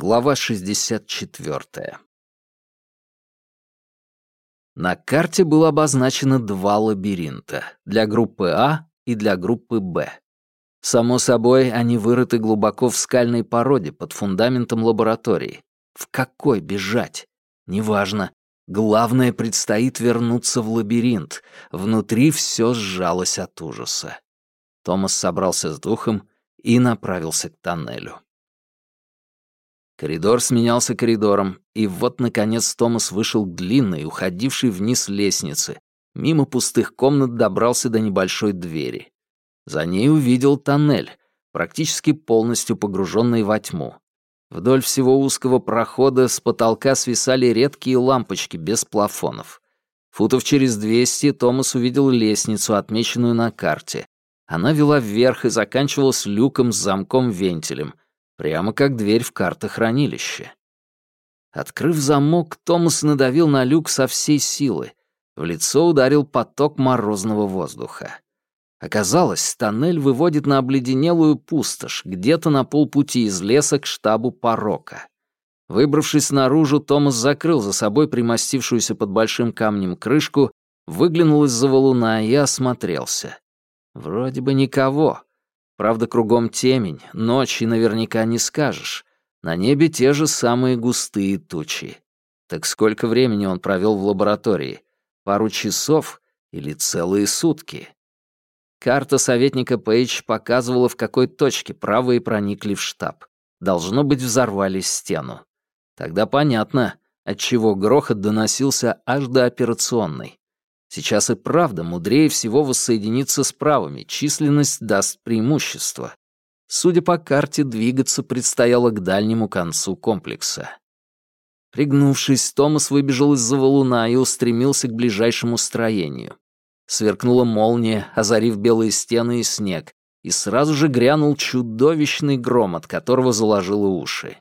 Глава 64. На карте было обозначено два лабиринта — для группы А и для группы Б. Само собой, они вырыты глубоко в скальной породе под фундаментом лаборатории. В какой бежать? Неважно. Главное, предстоит вернуться в лабиринт. Внутри все сжалось от ужаса. Томас собрался с духом и направился к тоннелю. Коридор сменялся коридором, и вот, наконец, Томас вышел к длинной, уходившей вниз лестнице. Мимо пустых комнат добрался до небольшой двери. За ней увидел тоннель, практически полностью погруженный во тьму. Вдоль всего узкого прохода с потолка свисали редкие лампочки без плафонов. Футов через двести Томас увидел лестницу, отмеченную на карте. Она вела вверх и заканчивалась люком с замком-вентилем — Прямо как дверь в картохранилище. Открыв замок, Томас надавил на люк со всей силы. В лицо ударил поток морозного воздуха. Оказалось, тоннель выводит на обледенелую пустошь, где-то на полпути из леса к штабу порока. Выбравшись наружу, Томас закрыл за собой примостившуюся под большим камнем крышку, выглянул из-за валуна и осмотрелся. Вроде бы никого. Правда, кругом темень, ночь и наверняка не скажешь. На небе те же самые густые тучи. Так сколько времени он провел в лаборатории? Пару часов или целые сутки? Карта советника Пейдж показывала, в какой точке правые проникли в штаб. Должно быть, взорвали стену. Тогда понятно, отчего грохот доносился аж до операционной. Сейчас и правда мудрее всего воссоединиться с правыми, численность даст преимущество. Судя по карте, двигаться предстояло к дальнему концу комплекса. Пригнувшись, Томас выбежал из-за валуна и устремился к ближайшему строению. Сверкнула молния, озарив белые стены и снег, и сразу же грянул чудовищный гром, от которого заложило уши.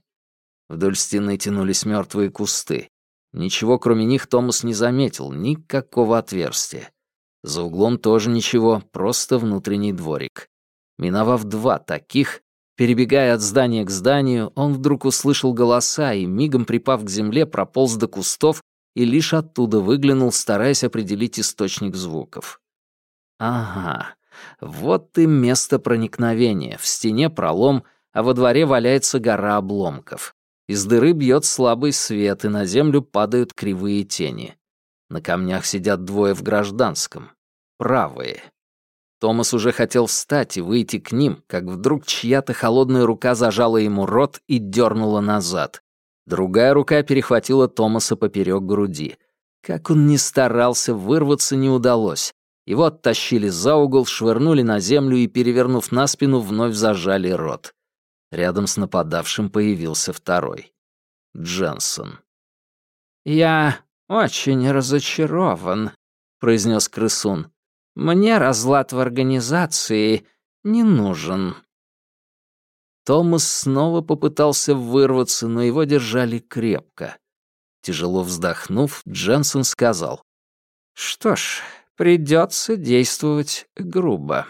Вдоль стены тянулись мертвые кусты. Ничего, кроме них, Томас не заметил, никакого отверстия. За углом тоже ничего, просто внутренний дворик. Миновав два таких, перебегая от здания к зданию, он вдруг услышал голоса и, мигом припав к земле, прополз до кустов и лишь оттуда выглянул, стараясь определить источник звуков. Ага, вот и место проникновения. В стене пролом, а во дворе валяется гора обломков. Из дыры бьет слабый свет, и на землю падают кривые тени. На камнях сидят двое в гражданском. Правые. Томас уже хотел встать и выйти к ним, как вдруг чья-то холодная рука зажала ему рот и дернула назад. Другая рука перехватила Томаса поперек груди. Как он ни старался, вырваться не удалось. Его оттащили за угол, швырнули на землю и, перевернув на спину, вновь зажали рот. Рядом с нападавшим появился второй. Дженсон. «Я очень разочарован», — произнес крысун. «Мне разлад в организации не нужен». Томас снова попытался вырваться, но его держали крепко. Тяжело вздохнув, Дженсон сказал. «Что ж, придется действовать грубо».